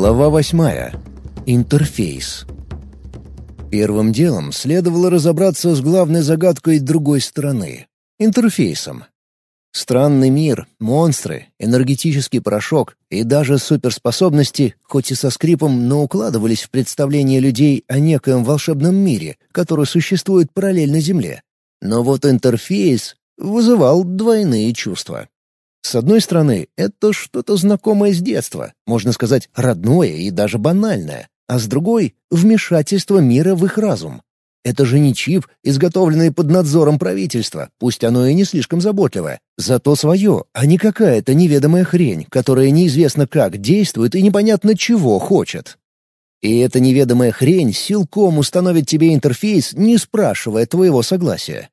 Глава восьмая. Интерфейс. Первым делом следовало разобраться с главной загадкой другой стороны — интерфейсом. Странный мир, монстры, энергетический порошок и даже суперспособности, хоть и со скрипом, но укладывались в представление людей о некоем волшебном мире, который существует параллельно Земле. Но вот интерфейс вызывал двойные чувства. С одной стороны, это что-то знакомое с детства, можно сказать, родное и даже банальное, а с другой — вмешательство мира в их разум. Это же не чип, изготовленный под надзором правительства, пусть оно и не слишком заботливое, зато свое, а не какая-то неведомая хрень, которая неизвестно как действует и непонятно чего хочет. И эта неведомая хрень силком установит тебе интерфейс, не спрашивая твоего согласия.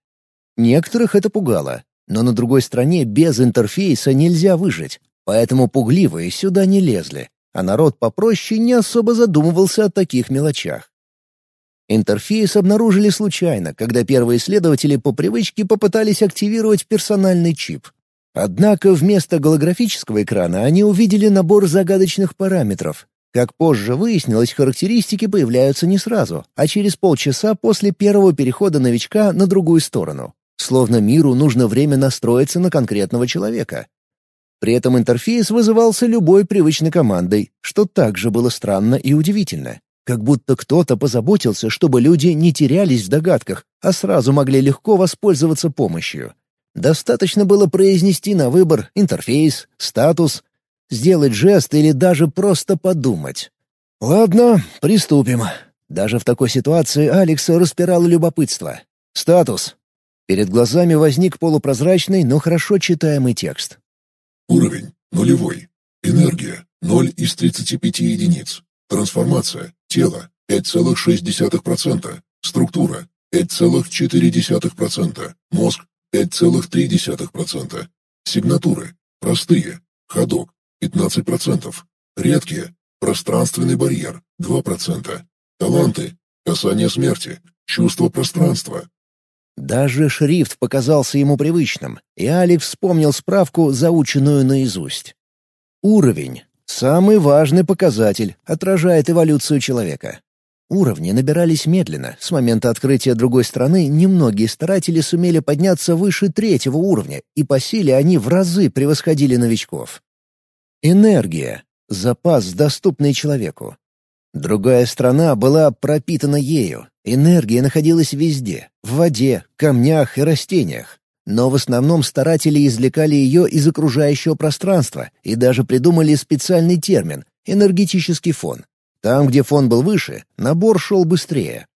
Некоторых это пугало, но на другой стороне без интерфейса нельзя выжить, поэтому пугливые сюда не лезли, а народ попроще не особо задумывался о таких мелочах. Интерфейс обнаружили случайно, когда первые исследователи по привычке попытались активировать персональный чип. Однако вместо голографического экрана они увидели набор загадочных параметров. Как позже выяснилось, характеристики появляются не сразу, а через полчаса после первого перехода новичка на другую сторону. Словно миру нужно время настроиться на конкретного человека. При этом интерфейс вызывался любой привычной командой, что также было странно и удивительно. Как будто кто-то позаботился, чтобы люди не терялись в догадках, а сразу могли легко воспользоваться помощью. Достаточно было произнести на выбор интерфейс, статус, сделать жест или даже просто подумать. «Ладно, приступим». Даже в такой ситуации Алекса распирало любопытство. «Статус. Перед глазами возник полупрозрачный, но хорошо читаемый текст. Уровень – нулевой. Энергия – 0 из 35 единиц. Трансформация – тело – 5,6%. Структура – 5,4%. Мозг – 5,3%. Сигнатуры – простые. Ходок – 15%. Редкие – пространственный барьер – 2%. Таланты – касание смерти, чувство пространства, даже шрифт показался ему привычным, и Алекс вспомнил справку, заученную наизусть. Уровень — самый важный показатель, отражает эволюцию человека. Уровни набирались медленно. С момента открытия другой страны немногие старатели сумели подняться выше третьего уровня, и по силе они в разы превосходили новичков. Энергия — запас, доступный человеку. Другая страна была пропитана ею, Энергия находилась везде — в воде, камнях и растениях. Но в основном старатели извлекали ее из окружающего пространства и даже придумали специальный термин — энергетический фон. Там, где фон был выше, набор шел быстрее.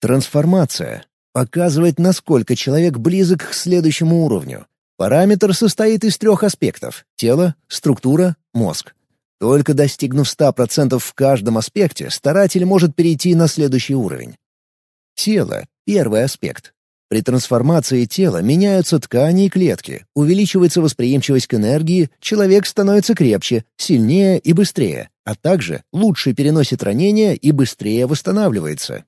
Трансформация показывает, насколько человек близок к следующему уровню. Параметр состоит из трех аспектов — тело, структура, мозг. Только достигнув 100% в каждом аспекте, старатель может перейти на следующий уровень. Тело — первый аспект. При трансформации тела меняются ткани и клетки, увеличивается восприимчивость к энергии, человек становится крепче, сильнее и быстрее, а также лучше переносит ранения и быстрее восстанавливается.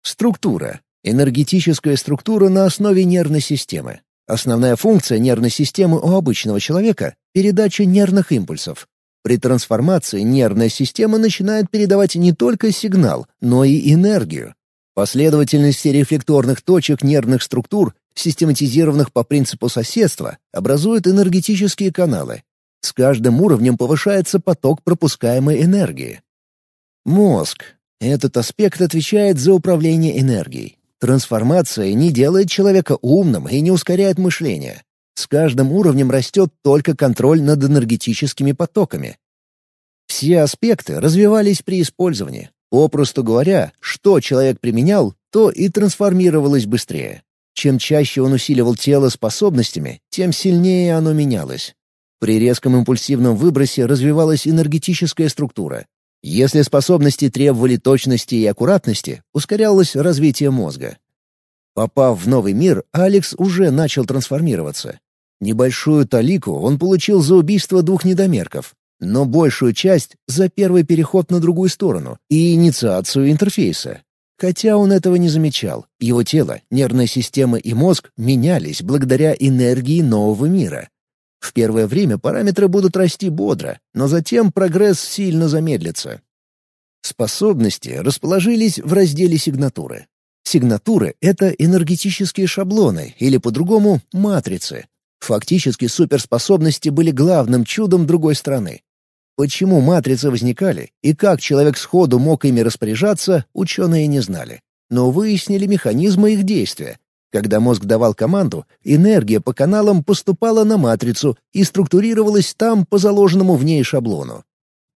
Структура. Энергетическая структура на основе нервной системы. Основная функция нервной системы у обычного человека — передача нервных импульсов. При трансформации нервная система начинает передавать не только сигнал, но и энергию. Последовательности рефлекторных точек нервных структур, систематизированных по принципу соседства, образуют энергетические каналы. С каждым уровнем повышается поток пропускаемой энергии. Мозг. Этот аспект отвечает за управление энергией. Трансформация не делает человека умным и не ускоряет мышление. С каждым уровнем растет только контроль над энергетическими потоками. Все аспекты развивались при использовании, Попросту говоря, что человек применял, то и трансформировалось быстрее. Чем чаще он усиливал тело способностями, тем сильнее оно менялось. При резком импульсивном выбросе развивалась энергетическая структура. Если способности требовали точности и аккуратности, ускорялось развитие мозга. Попав в новый мир, Алекс уже начал трансформироваться. Небольшую талику он получил за убийство двух недомерков, но большую часть — за первый переход на другую сторону и инициацию интерфейса. Хотя он этого не замечал, его тело, нервная система и мозг менялись благодаря энергии нового мира. В первое время параметры будут расти бодро, но затем прогресс сильно замедлится. Способности расположились в разделе «Сигнатуры». Сигнатуры — это энергетические шаблоны, или по-другому — матрицы. Фактически суперспособности были главным чудом другой страны. Почему матрицы возникали и как человек сходу мог ими распоряжаться, ученые не знали. Но выяснили механизмы их действия. Когда мозг давал команду, энергия по каналам поступала на матрицу и структурировалась там по заложенному в ней шаблону.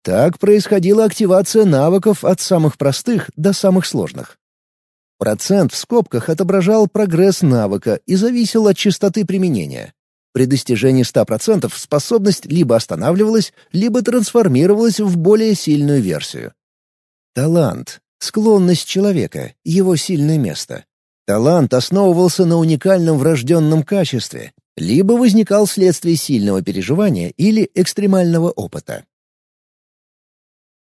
Так происходила активация навыков от самых простых до самых сложных. Процент в скобках отображал прогресс навыка и зависел от частоты применения. При достижении 100% способность либо останавливалась, либо трансформировалась в более сильную версию. Талант — склонность человека, его сильное место. Талант основывался на уникальном врожденном качестве, либо возникал вследствие сильного переживания или экстремального опыта.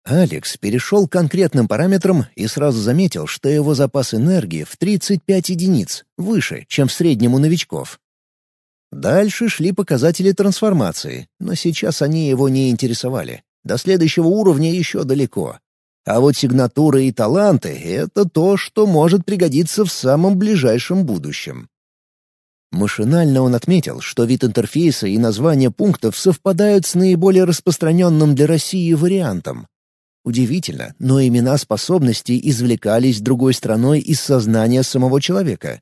Алекс перешел к конкретным параметрам и сразу заметил, что его запас энергии в 35 единиц, выше, чем в среднем у новичков. Дальше шли показатели трансформации, но сейчас они его не интересовали. До следующего уровня еще далеко. А вот сигнатуры и таланты — это то, что может пригодиться в самом ближайшем будущем. Машинально он отметил, что вид интерфейса и название пунктов совпадают с наиболее распространенным для России вариантом. Удивительно, но имена способностей извлекались другой страной из сознания самого человека.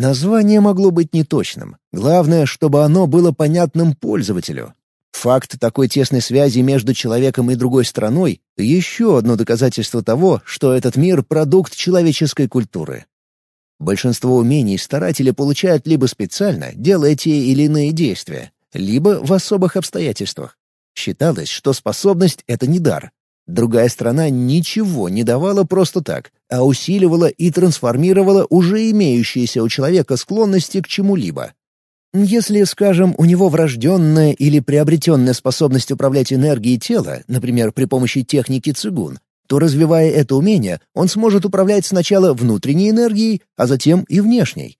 Название могло быть неточным. Главное, чтобы оно было понятным пользователю. Факт такой тесной связи между человеком и другой страной — еще одно доказательство того, что этот мир — продукт человеческой культуры. Большинство умений старатели получают либо специально, делая те или иные действия, либо в особых обстоятельствах. Считалось, что способность — это не дар, Другая сторона ничего не давала просто так, а усиливала и трансформировала уже имеющиеся у человека склонности к чему-либо. Если, скажем, у него врожденная или приобретенная способность управлять энергией тела, например, при помощи техники цигун, то, развивая это умение, он сможет управлять сначала внутренней энергией, а затем и внешней.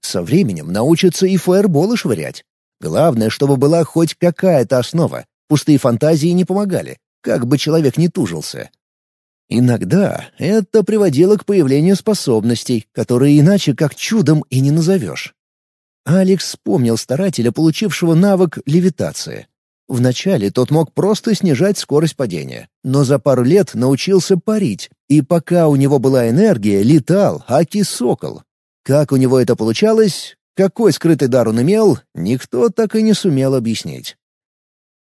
Со временем научится и фаерболы швырять. Главное, чтобы была хоть какая-то основа. Пустые фантазии не помогали, как бы человек ни тужился. Иногда это приводило к появлению способностей, которые иначе как чудом и не назовешь. Алекс вспомнил старателя, получившего навык левитации. Вначале тот мог просто снижать скорость падения, но за пару лет научился парить, и пока у него была энергия, летал, аки сокол. Как у него это получалось, какой скрытый дар он имел, никто так и не сумел объяснить.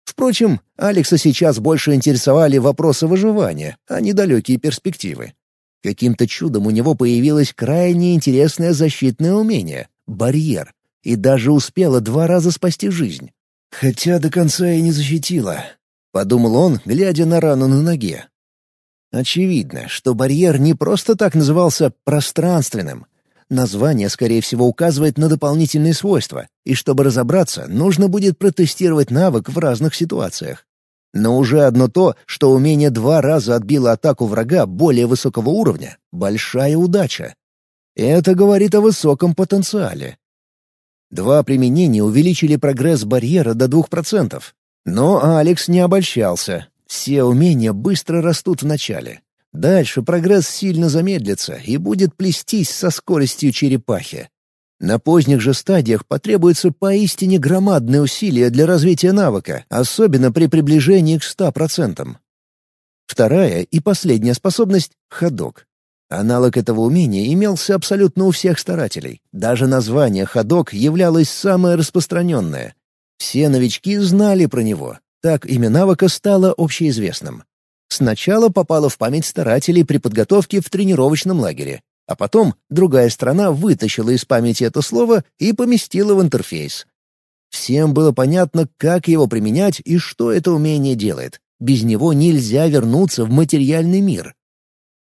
Впрочем, Алекса сейчас больше интересовали вопросы выживания, а не далекие перспективы. Каким-то чудом у него появилось крайне интересное защитное умение — барьер, и даже успело два раза спасти жизнь. Хотя до конца и не защитила, — подумал он, глядя на рану на ноге. Очевидно, что барьер не просто так назывался «пространственным», Название, скорее всего, указывает на дополнительные свойства, и чтобы разобраться, нужно будет протестировать навык в разных ситуациях. Но уже одно то, что умение два раза отбило атаку врага более высокого уровня — большая удача. Это говорит о высоком потенциале. Два применения увеличили прогресс барьера до 2%. Но Алекс не обольщался. Все умения быстро растут в начале. Дальше прогресс сильно замедлится и будет плестись со скоростью черепахи. На поздних же стадиях потребуется поистине громадные усилия для развития навыка, особенно при приближении к 100%. Вторая и последняя способность — ходок. Аналог этого умения имелся абсолютно у всех старателей. Даже название «ходок» являлось самое распространенное. Все новички знали про него. Так имя навыка стало общеизвестным. Сначала попало в память старателей при подготовке в тренировочном лагере, а потом другая страна вытащила из памяти это слово и поместила в интерфейс. Всем было понятно, как его применять и что это умение делает. Без него нельзя вернуться в материальный мир.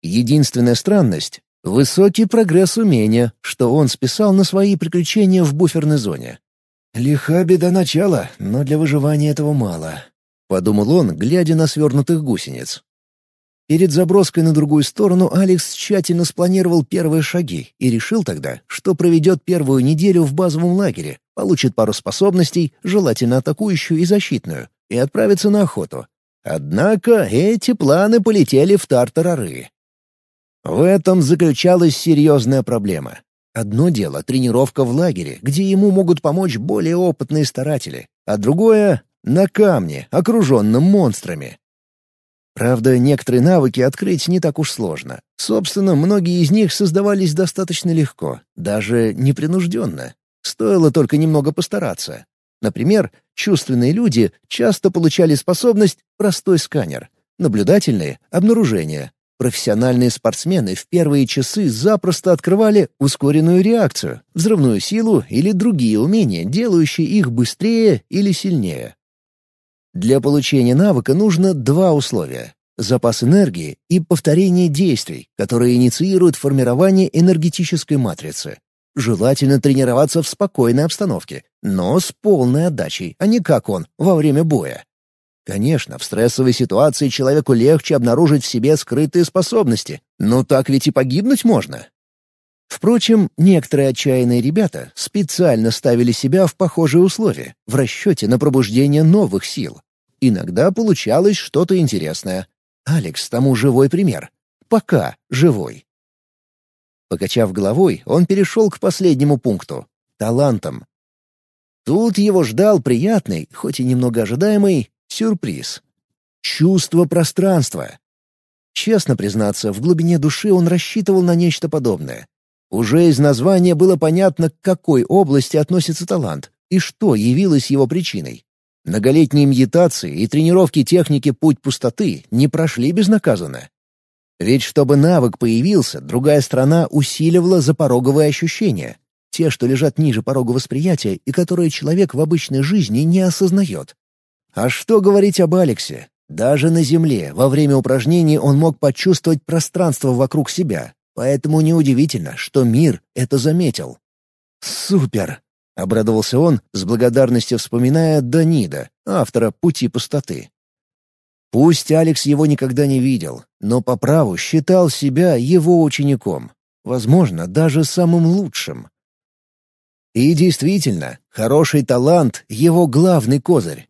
Единственная странность — высокий прогресс умения, что он списал на свои приключения в буферной зоне. Лиха беда начала, но для выживания этого мало. — подумал он, глядя на свернутых гусениц. Перед заброской на другую сторону Алекс тщательно спланировал первые шаги и решил тогда, что проведет первую неделю в базовом лагере, получит пару способностей, желательно атакующую и защитную, и отправится на охоту. Однако эти планы полетели в тартарары. В этом заключалась серьезная проблема. Одно дело — тренировка в лагере, где ему могут помочь более опытные старатели, а другое — на камне, окруженном монстрами. Правда, некоторые навыки открыть не так уж сложно. Собственно, многие из них создавались достаточно легко, даже непринужденно. Стоило только немного постараться. Например, чувственные люди часто получали способность «простой сканер», наблюдательные — обнаружение. Профессиональные спортсмены в первые часы запросто открывали ускоренную реакцию, взрывную силу или другие умения, делающие их быстрее или сильнее. Для получения навыка нужно два условия — запас энергии и повторение действий, которые инициируют формирование энергетической матрицы. Желательно тренироваться в спокойной обстановке, но с полной отдачей, а не как он, во время боя. Конечно, в стрессовой ситуации человеку легче обнаружить в себе скрытые способности, но так ведь и погибнуть можно. Впрочем, некоторые отчаянные ребята специально ставили себя в похожие условия, в расчете на пробуждение новых сил. Иногда получалось что-то интересное. Алекс тому живой пример. Пока живой. Покачав головой, он перешел к последнему пункту — талантам. Тут его ждал приятный, хоть и немного ожидаемый, сюрприз. Чувство пространства. Честно признаться, в глубине души он рассчитывал на нечто подобное. Уже из названия было понятно, к какой области относится талант и что явилось его причиной. Многолетние медитации и тренировки техники «Путь пустоты» не прошли безнаказанно. Ведь чтобы навык появился, другая страна усиливала запороговые ощущения, те, что лежат ниже порога восприятия и которые человек в обычной жизни не осознает. А что говорить об Алексе? Даже на Земле во время упражнений он мог почувствовать пространство вокруг себя, Поэтому неудивительно, что мир это заметил. «Супер!» — обрадовался он, с благодарностью вспоминая Данида, автора «Пути пустоты». Пусть Алекс его никогда не видел, но по праву считал себя его учеником, возможно, даже самым лучшим. И действительно, хороший талант — его главный козырь.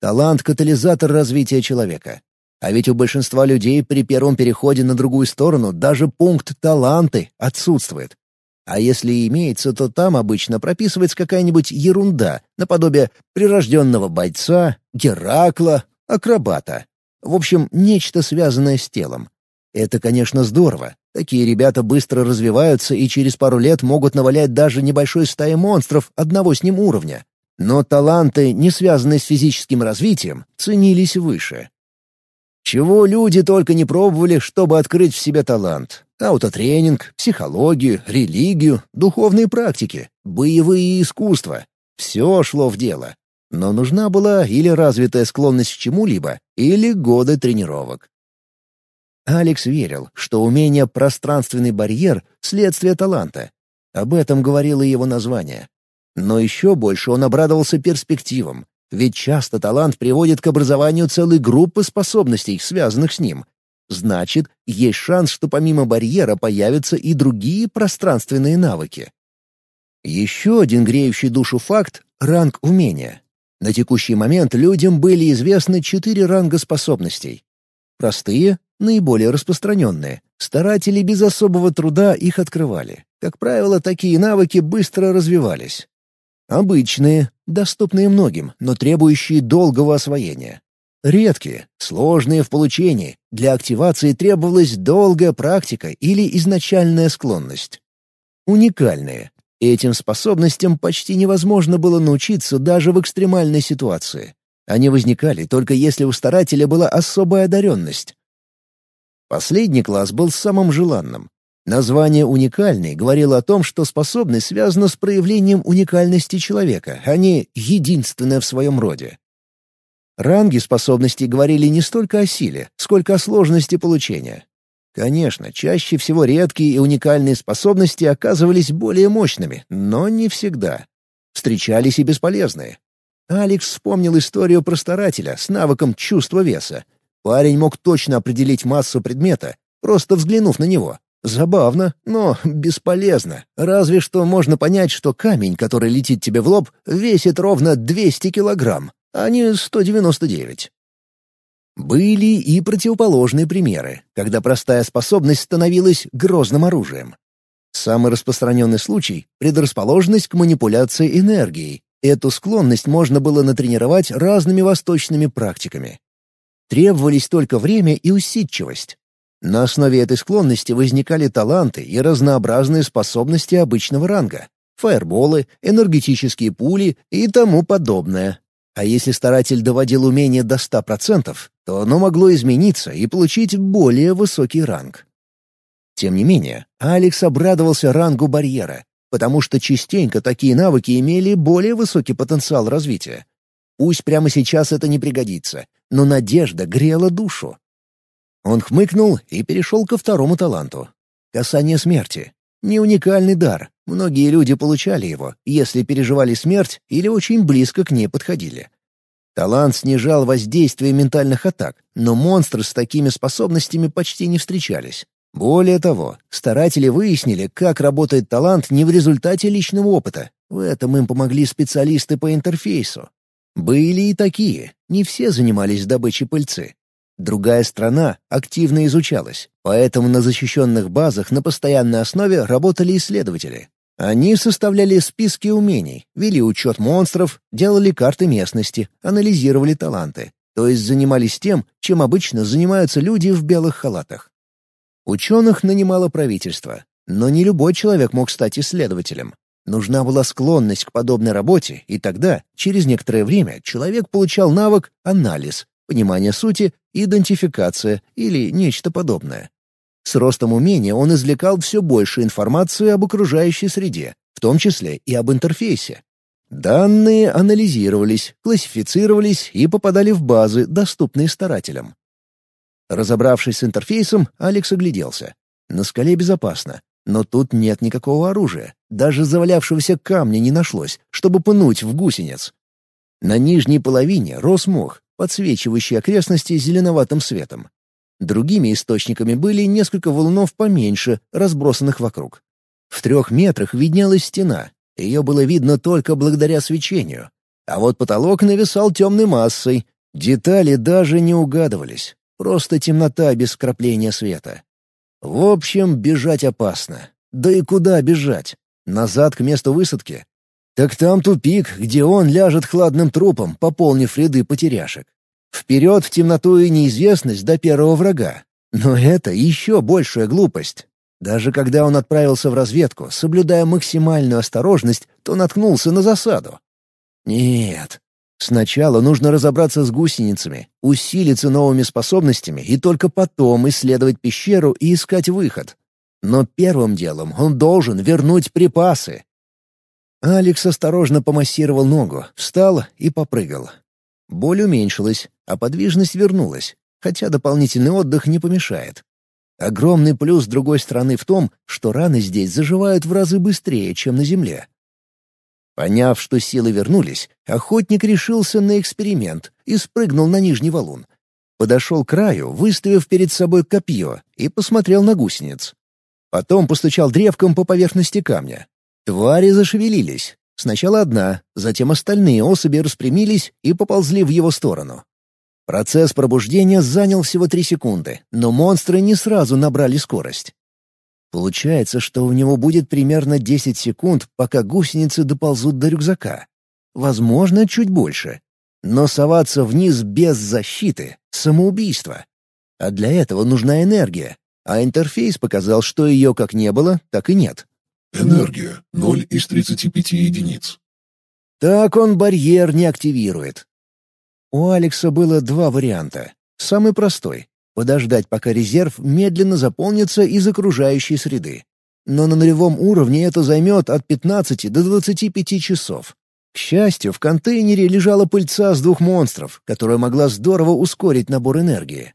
Талант — катализатор развития человека. А ведь у большинства людей при первом переходе на другую сторону даже пункт «таланты» отсутствует. А если и имеется, то там обычно прописывается какая-нибудь ерунда, наподобие прирожденного бойца, Геракла, акробата. В общем, нечто связанное с телом. Это, конечно, здорово. Такие ребята быстро развиваются и через пару лет могут навалять даже небольшой стаи монстров одного с ним уровня. Но таланты, не связанные с физическим развитием, ценились выше. Чего люди только не пробовали, чтобы открыть в себе талант. Аутотренинг, психологию, религию, духовные практики, боевые искусства. Все шло в дело. Но нужна была или развитая склонность к чему-либо, или годы тренировок. Алекс верил, что умение «пространственный барьер» — следствие таланта. Об этом говорило его название. Но еще больше он обрадовался перспективам, ведь часто талант приводит к образованию целой группы способностей, связанных с ним. Значит, есть шанс, что помимо барьера появятся и другие пространственные навыки. Еще один греющий душу факт — ранг умения. На текущий момент людям были известны четыре ранга способностей. Простые, наиболее распространенные. Старатели без особого труда их открывали. Как правило, такие навыки быстро развивались. Обычные, доступные многим, но требующие долгого освоения. Редкие, сложные в получении, для активации требовалась долгая практика или изначальная склонность. Уникальные. Этим способностям почти невозможно было научиться даже в экстремальной ситуации. Они возникали только если у старателя была особая одаренность. Последний класс был самым желанным. Название «уникальный» говорило о том, что способность связана с проявлением уникальности человека, а не «единственное в своем роде». Ранги способностей говорили не столько о силе, сколько о сложности получения. Конечно, чаще всего редкие и уникальные способности оказывались более мощными, но не всегда. Встречались и бесполезные. Алекс вспомнил историю про старателя с навыком чувства веса. Парень мог точно определить массу предмета, просто взглянув на него, Забавно, но бесполезно. Разве что можно понять, что камень, который летит тебе в лоб, весит ровно 200 килограмм, а не 199. Были и противоположные примеры, когда простая способность становилась грозным оружием. Самый распространенный случай — предрасположенность к манипуляции энергией. Эту склонность можно было натренировать разными восточными практиками. Требовались только время и усидчивость. На основе этой склонности возникали таланты и разнообразные способности обычного ранга — фаерболы, энергетические пули и тому подобное. А если старатель доводил умение до 100%, то оно могло измениться и получить более высокий ранг. Тем не менее, Алекс обрадовался рангу барьера, потому что частенько такие навыки имели более высокий потенциал развития. Пусть прямо сейчас это не пригодится, но надежда грела душу. Он хмыкнул и перешел ко второму таланту. Касание смерти. Не уникальный дар. Многие люди получали его, если переживали смерть или очень близко к ней подходили. Талант снижал воздействие ментальных атак, но монстры с такими способностями почти не встречались. Более того, старатели выяснили, как работает талант не в результате личного опыта. В этом им помогли специалисты по интерфейсу. Были и такие, не все занимались добычей пыльцы. Другая страна активно изучалась, поэтому на защищенных базах на постоянной основе работали исследователи. Они составляли списки умений, вели учет монстров, делали карты местности, анализировали таланты, то есть занимались тем, чем обычно занимаются люди в белых халатах. Ученых нанимало правительство, но не любой человек мог стать исследователем. Нужна была склонность к подобной работе, и тогда, через некоторое время, человек получал навык «анализ», понимание сути, идентификация или нечто подобное. С ростом умения он извлекал все больше информации об окружающей среде, в том числе и об интерфейсе. Данные анализировались, классифицировались и попадали в базы, доступные старателям. Разобравшись с интерфейсом, Алекс огляделся. На скале безопасно, но тут нет никакого оружия. Даже завалявшегося камня не нашлось, чтобы пнуть в гусениц. На нижней половине рос мох, подсвечивающий окрестности зеленоватым светом. Другими источниками были несколько валунов поменьше, разбросанных вокруг. В трех метрах виднелась стена. Ее было видно только благодаря свечению. А вот потолок нависал темной массой. Детали даже не угадывались. Просто темнота без вкрапления света. В общем, бежать опасно. Да и куда бежать? Назад к месту высадки? Так там тупик, где он ляжет хладным трупом, пополнив ряды потеряшек. Вперед в темноту и неизвестность до первого врага. Но это еще большая глупость. Даже когда он отправился в разведку, соблюдая максимальную осторожность, то наткнулся на засаду. Нет, Сначала нужно разобраться с гусеницами, усилиться новыми способностями и только потом исследовать пещеру и искать выход. Но первым делом он должен вернуть припасы. Алекс осторожно помассировал ногу, встал и попрыгал. Боль уменьшилась, а подвижность вернулась, хотя дополнительный отдых не помешает. Огромный плюс другой стороны в том, что раны здесь заживают в разы быстрее, чем на Земле. Поняв, что силы вернулись, охотник решился на эксперимент и спрыгнул на нижний валун. Подошел к краю, выставив перед собой копье, и посмотрел на гусениц. Потом постучал древком по поверхности камня. Твари зашевелились. Сначала одна, затем остальные особи распрямились и поползли в его сторону. Процесс пробуждения занял всего три секунды, но монстры не сразу набрали скорость. Получается, что у него будет примерно 10 секунд, пока гусеницы доползут до рюкзака. Возможно, чуть больше. Но соваться вниз без защиты — самоубийство. А для этого нужна энергия. А интерфейс показал, что ее как не было, так и нет. Энергия — 0 из 35 единиц. Так он барьер не активирует. У Алекса было два варианта. Самый простой подождать, пока резерв медленно заполнится из окружающей среды. Но на нулевом уровне это займет от 15 до 25 часов. К счастью, в контейнере лежала пыльца с двух монстров, которая могла здорово ускорить набор энергии.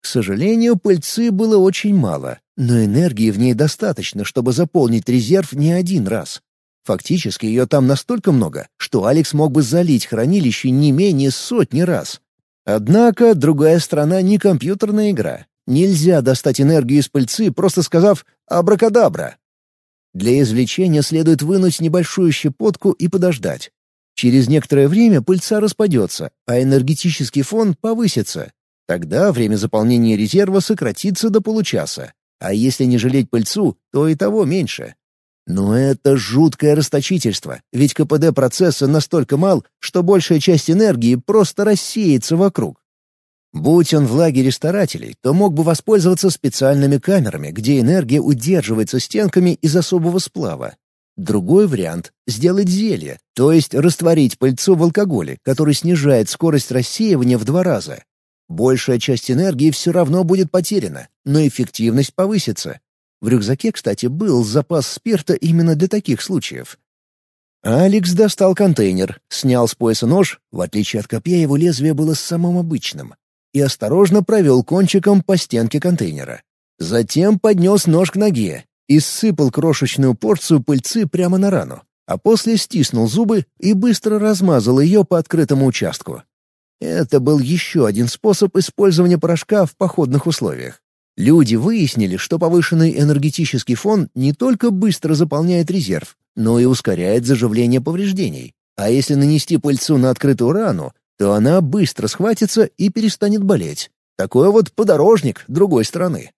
К сожалению, пыльцы было очень мало, но энергии в ней достаточно, чтобы заполнить резерв не один раз. Фактически ее там настолько много, что Алекс мог бы залить хранилище не менее сотни раз. Однако другая страна не компьютерная игра. Нельзя достать энергию из пыльцы, просто сказав «абракадабра». Для извлечения следует вынуть небольшую щепотку и подождать. Через некоторое время пыльца распадется, а энергетический фон повысится. Тогда время заполнения резерва сократится до получаса. А если не жалеть пыльцу, то и того меньше. Но это жуткое расточительство, ведь КПД процесса настолько мал, что большая часть энергии просто рассеется вокруг. Будь он в лагере старателей, то мог бы воспользоваться специальными камерами, где энергия удерживается стенками из особого сплава. Другой вариант — сделать зелье, то есть растворить пыльцу в алкоголе, который снижает скорость рассеивания в два раза. Большая часть энергии все равно будет потеряна, но эффективность повысится. В рюкзаке, кстати, был запас спирта именно для таких случаев. Алекс достал контейнер, снял с пояса нож, в отличие от копья его лезвие было самым обычным, и осторожно провел кончиком по стенке контейнера. Затем поднес нож к ноге и сыпал крошечную порцию пыльцы прямо на рану, а после стиснул зубы и быстро размазал ее по открытому участку. Это был еще один способ использования порошка в походных условиях. Люди выяснили, что повышенный энергетический фон не только быстро заполняет резерв, но и ускоряет заживление повреждений. А если нанести пыльцу на открытую рану, то она быстро схватится и перестанет болеть. Такой вот подорожник другой стороны.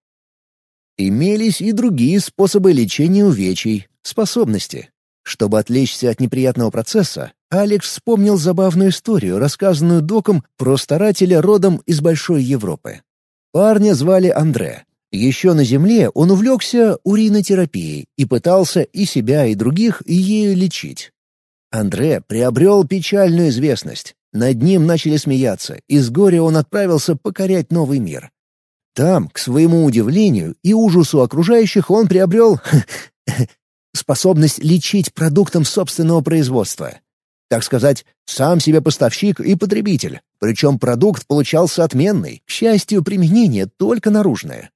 Имелись и другие способы лечения увечий, способности. Чтобы отвлечься от неприятного процесса, Алекс вспомнил забавную историю, рассказанную доком про старателя родом из Большой Европы. Парня звали Андре. Еще на Земле он увлекся уринотерапией и пытался и себя, и других ею лечить. Андре приобрел печальную известность. Над ним начали смеяться, и с горя он отправился покорять новый мир. Там, к своему удивлению и ужасу окружающих, он приобрел способность лечить продуктом собственного производства. Так сказать, сам себе поставщик и потребитель, причем продукт получался отменный, к счастью, применение только наружное.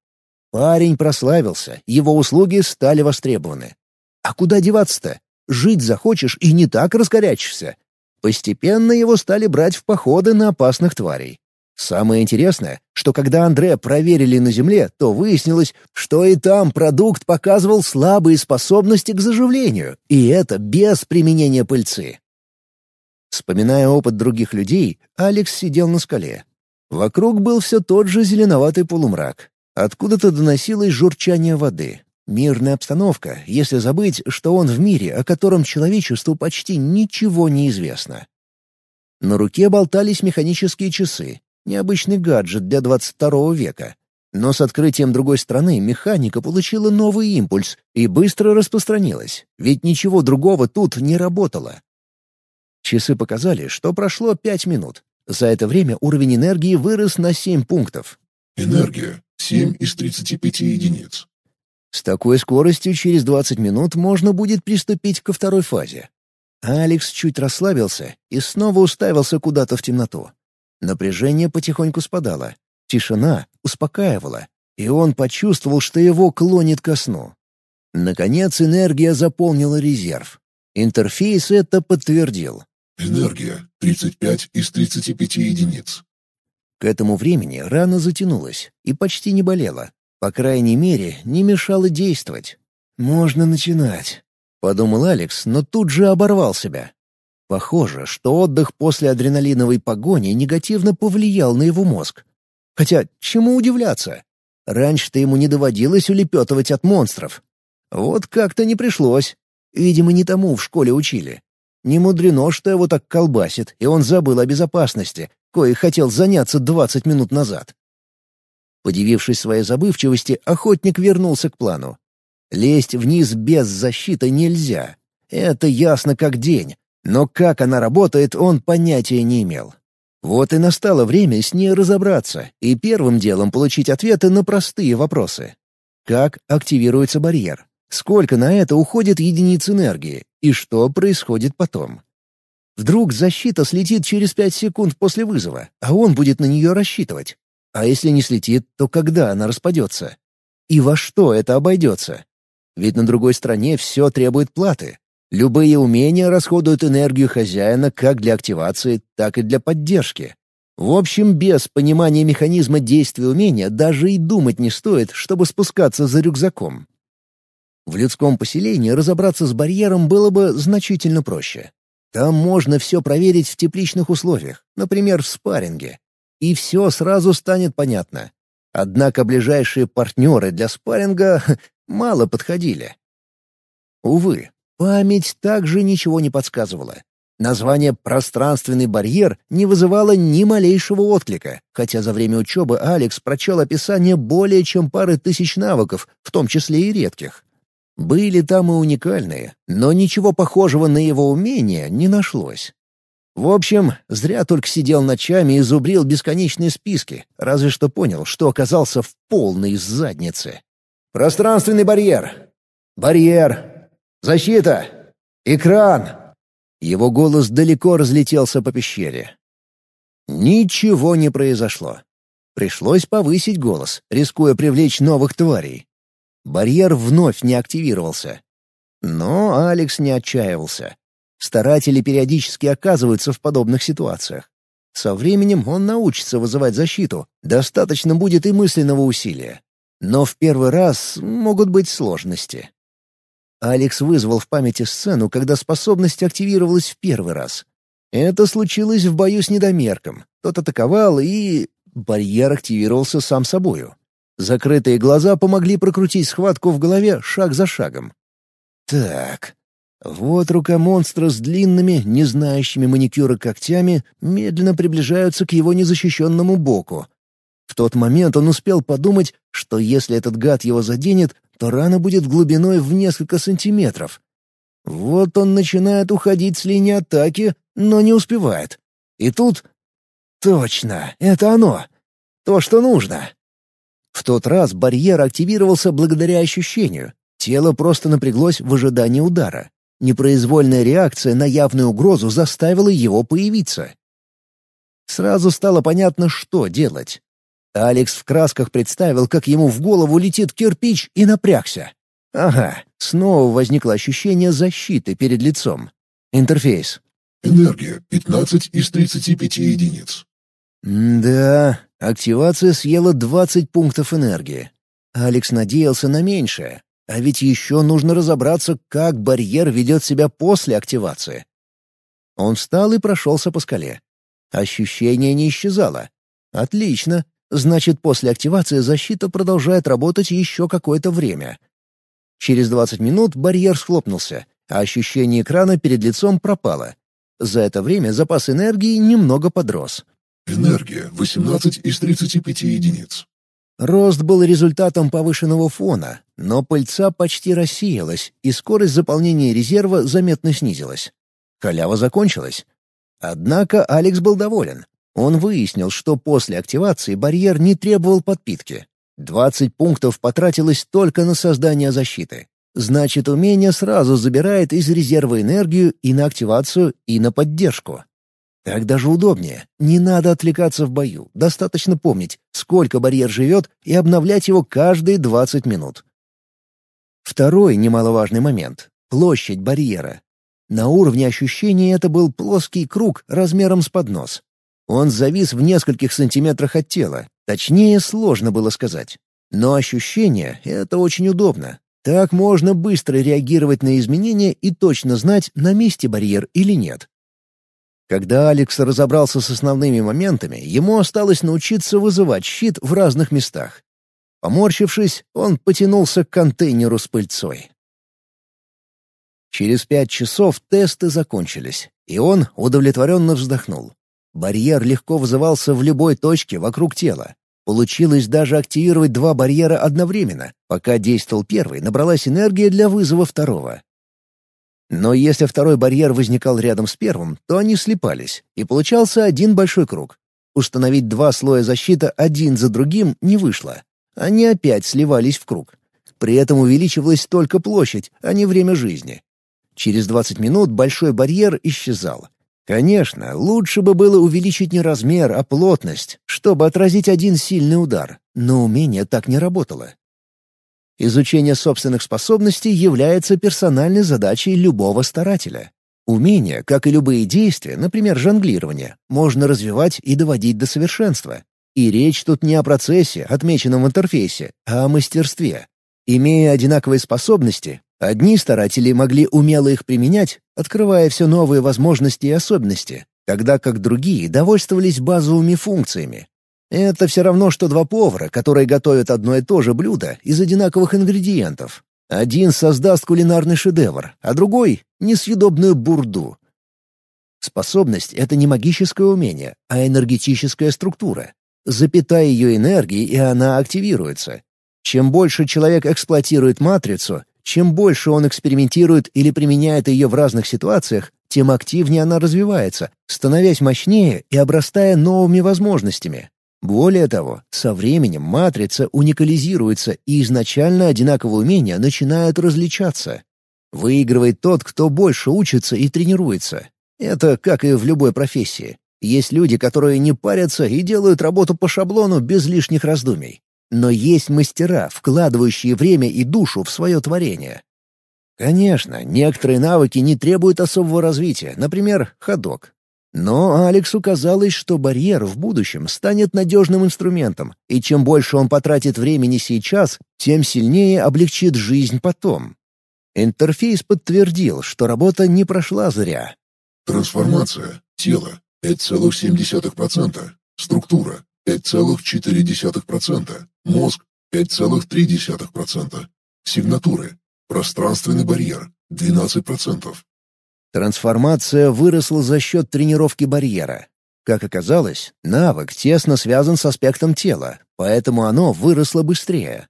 Парень прославился, его услуги стали востребованы. А куда деваться-то? Жить захочешь и не так раскорячишься. Постепенно его стали брать в походы на опасных тварей. Самое интересное, что когда Андре проверили на Земле, то выяснилось, что и там продукт показывал слабые способности к заживлению, и это без применения пыльцы. Вспоминая опыт других людей, Алекс сидел на скале. Вокруг был все тот же зеленоватый полумрак. Откуда-то доносилось журчание воды. Мирная обстановка, если забыть, что он в мире, о котором человечеству почти ничего не известно. На руке болтались механические часы, необычный гаджет для 22 века. Но с открытием другой страны механика получила новый импульс и быстро распространилась, ведь ничего другого тут не работало. Часы показали, что прошло 5 минут. За это время уровень энергии вырос на 7 пунктов. Энергия — 7 из 35 единиц. С такой скоростью через 20 минут можно будет приступить ко второй фазе. Алекс чуть расслабился и снова уставился куда-то в темноту. Напряжение потихоньку спадало. Тишина успокаивала, и он почувствовал, что его клонит ко сну. Наконец энергия заполнила резерв. Интерфейс это подтвердил. Энергия — 35 из 35 единиц. К этому времени рана затянулась и почти не болела. По крайней мере, не мешало действовать. «Можно начинать», — подумал Алекс, но тут же оборвал себя. Похоже, что отдых после адреналиновой погони негативно повлиял на его мозг. Хотя, чему удивляться? Раньше-то ему не доводилось улепетывать от монстров. Вот как-то не пришлось. Видимо, не тому в школе учили. Не мудрено, что его так колбасит, и он забыл о безопасности, кое хотел заняться двадцать минут назад. Подивившись своей забывчивости, охотник вернулся к плану. Лезть вниз без защиты нельзя. Это ясно как день. Но как она работает, он понятия не имел. Вот и настало время с ней разобраться и первым делом получить ответы на простые вопросы. Как активируется барьер? Сколько на это уходит единиц энергии? И что происходит потом? Вдруг защита слетит через пять секунд после вызова, а он будет на нее рассчитывать. А если не слетит, то когда она распадется? И во что это обойдется? Ведь на другой стороне все требует платы. Любые умения расходуют энергию хозяина как для активации, так и для поддержки. В общем, без понимания механизма действия умения даже и думать не стоит, чтобы спускаться за рюкзаком. В людском поселении разобраться с барьером было бы значительно проще. Там можно все проверить в тепличных условиях, например, в спарринге. И все сразу станет понятно. Однако ближайшие партнеры для спарринга мало подходили. Увы, память также ничего не подсказывала. Название «пространственный барьер» не вызывало ни малейшего отклика, хотя за время учебы Алекс прочел описание более чем пары тысяч навыков, в том числе и редких. Были там и уникальные, но ничего похожего на его умения не нашлось. В общем, зря только сидел ночами и зубрил бесконечные списки, разве что понял, что оказался в полной заднице. «Пространственный барьер! Барьер! Защита! Экран!» Его голос далеко разлетелся по пещере. Ничего не произошло. Пришлось повысить голос, рискуя привлечь новых тварей. Барьер вновь не активировался. Но Алекс не отчаивался. Старатели периодически оказываются в подобных ситуациях. Со временем он научится вызывать защиту, достаточно будет и мысленного усилия. Но в первый раз могут быть сложности. Алекс вызвал в памяти сцену, когда способность активировалась в первый раз. Это случилось в бою с недомерком. Тот атаковал, и... барьер активировался сам собою. Закрытые глаза помогли прокрутить схватку в голове шаг за шагом. Так, вот рука монстра с длинными, не знающими маникюра когтями медленно приближаются к его незащищенному боку. В тот момент он успел подумать, что если этот гад его заденет, то рана будет глубиной в несколько сантиметров. Вот он начинает уходить с линии атаки, но не успевает. И тут... Точно, это оно. То, что нужно. В тот раз барьер активировался благодаря ощущению. Тело просто напряглось в ожидании удара. Непроизвольная реакция на явную угрозу заставила его появиться. Сразу стало понятно, что делать. Алекс в красках представил, как ему в голову летит кирпич и напрягся. Ага, снова возникло ощущение защиты перед лицом. Интерфейс. Энергия — 15 из 35 единиц. да, Активация съела 20 пунктов энергии. Алекс надеялся на меньшее, а ведь еще нужно разобраться, как барьер ведет себя после активации. Он встал и прошелся по скале. Ощущение не исчезало. Отлично. Значит, после активации защита продолжает работать еще какое-то время. Через 20 минут барьер схлопнулся, а ощущение экрана перед лицом пропало. За это время запас энергии немного подрос. Энергия — 18 из 35 единиц. Рост был результатом повышенного фона, но пыльца почти рассеялась, и скорость заполнения резерва заметно снизилась. Халява закончилась. Однако Алекс был доволен. Он выяснил, что после активации барьер не требовал подпитки. 20 пунктов потратилось только на создание защиты. Значит, умение сразу забирает из резерва энергию и на активацию, и на поддержку. Так даже удобнее. Не надо отвлекаться в бою. Достаточно помнить, сколько барьер живет, и обновлять его каждые 20 минут. Второй немаловажный момент — площадь барьера. На уровне ощущения это был плоский круг размером с поднос. Он завис в нескольких сантиметрах от тела. Точнее, сложно было сказать. Но ощущение — это очень удобно. Так можно быстро реагировать на изменения и точно знать, на месте барьер или нет. Когда Алекс разобрался с основными моментами, ему осталось научиться вызывать щит в разных местах. Поморщившись, он потянулся к контейнеру с пыльцой. Через пять часов тесты закончились, и он удовлетворенно вздохнул. Барьер легко вызывался в любой точке вокруг тела. Получилось даже активировать два барьера одновременно. Пока действовал первый, набралась энергия для вызова второго. Но если второй барьер возникал рядом с первым, то они слипались, и получался один большой круг. Установить два слоя защиты один за другим не вышло. Они опять сливались в круг. При этом увеличивалась только площадь, а не время жизни. Через 20 минут большой барьер исчезал. Конечно, лучше бы было увеличить не размер, а плотность, чтобы отразить один сильный удар, но умение так не работало. Изучение собственных способностей является персональной задачей любого старателя. Умения, как и любые действия, например, жонглирование, можно развивать и доводить до совершенства. И речь тут не о процессе, отмеченном в интерфейсе, а о мастерстве. Имея одинаковые способности, одни старатели могли умело их применять, открывая все новые возможности и особенности, тогда как другие довольствовались базовыми функциями. Это все равно, что два повара, которые готовят одно и то же блюдо из одинаковых ингредиентов. Один создаст кулинарный шедевр, а другой — несъедобную бурду. Способность — это не магическое умение, а энергетическая структура. Запятай ее энергией, и она активируется. Чем больше человек эксплуатирует матрицу, чем больше он экспериментирует или применяет ее в разных ситуациях, тем активнее она развивается, становясь мощнее и обрастая новыми возможностями. Более того, со временем матрица уникализируется, и изначально одинаковые умения начинают различаться. Выигрывает тот, кто больше учится и тренируется. Это как и в любой профессии. Есть люди, которые не парятся и делают работу по шаблону без лишних раздумий. Но есть мастера, вкладывающие время и душу в свое творение. Конечно, некоторые навыки не требуют особого развития, например, ходок. Но Алексу казалось, что барьер в будущем станет надежным инструментом, и чем больше он потратит времени сейчас, тем сильнее облегчит жизнь потом. Интерфейс подтвердил, что работа не прошла зря. Трансформация. Тело. 5,7%. Структура. 5,4%. Мозг. 5,3%. Сигнатуры. Пространственный барьер. 12%. Трансформация выросла за счет тренировки барьера. Как оказалось, навык тесно связан с аспектом тела, поэтому оно выросло быстрее.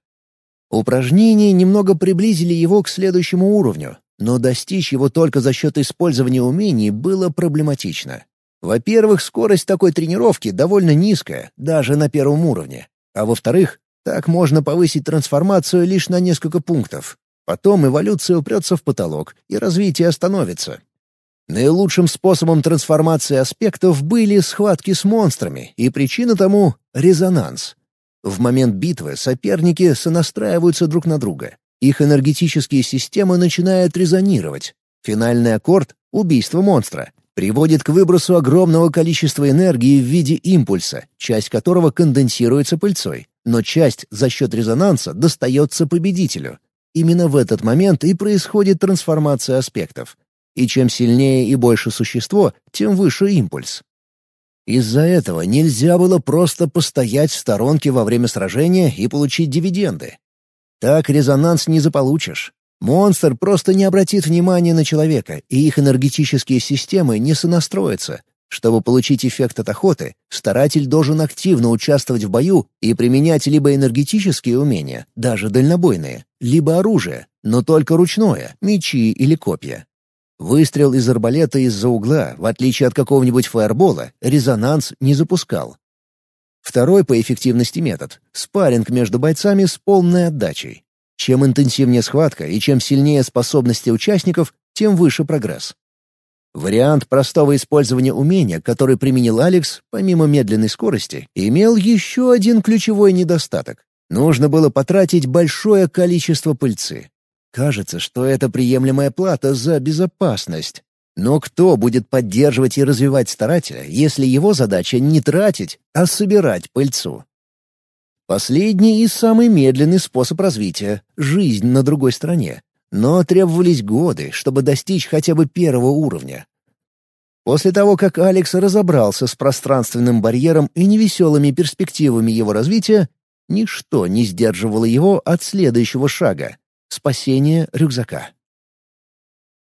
Упражнения немного приблизили его к следующему уровню, но достичь его только за счет использования умений было проблематично. Во-первых, скорость такой тренировки довольно низкая, даже на первом уровне. А во-вторых, так можно повысить трансформацию лишь на несколько пунктов. Потом эволюция упрется в потолок, и развитие остановится. Наилучшим способом трансформации аспектов были схватки с монстрами, и причина тому — резонанс. В момент битвы соперники сонастраиваются друг на друга. Их энергетические системы начинают резонировать. Финальный аккорд — убийство монстра — приводит к выбросу огромного количества энергии в виде импульса, часть которого конденсируется пыльцой, но часть за счет резонанса достается победителю. Именно в этот момент и происходит трансформация аспектов и чем сильнее и больше существо, тем выше импульс. Из-за этого нельзя было просто постоять в сторонке во время сражения и получить дивиденды. Так резонанс не заполучишь. Монстр просто не обратит внимания на человека, и их энергетические системы не сонастроятся. Чтобы получить эффект от охоты, старатель должен активно участвовать в бою и применять либо энергетические умения, даже дальнобойные, либо оружие, но только ручное, мечи или копья. Выстрел из арбалета из-за угла, в отличие от какого-нибудь фаербола, резонанс не запускал. Второй по эффективности метод — спарринг между бойцами с полной отдачей. Чем интенсивнее схватка и чем сильнее способности участников, тем выше прогресс. Вариант простого использования умения, который применил Алекс, помимо медленной скорости, имел еще один ключевой недостаток. Нужно было потратить большое количество пыльцы. Кажется, что это приемлемая плата за безопасность. Но кто будет поддерживать и развивать старателя, если его задача не тратить, а собирать пыльцу? Последний и самый медленный способ развития — жизнь на другой стороне. Но требовались годы, чтобы достичь хотя бы первого уровня. После того, как Алекс разобрался с пространственным барьером и невеселыми перспективами его развития, ничто не сдерживало его от следующего шага Спасение рюкзака.